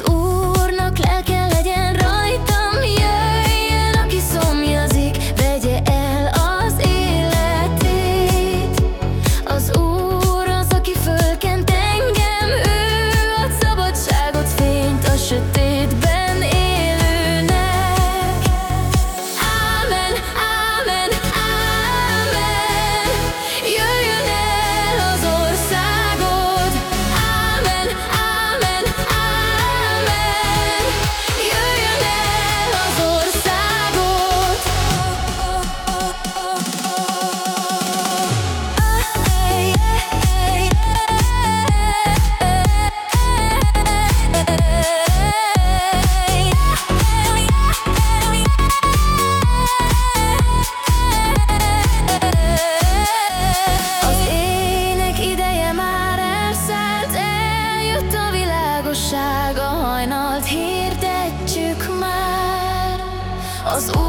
az. hirdetjük már az új.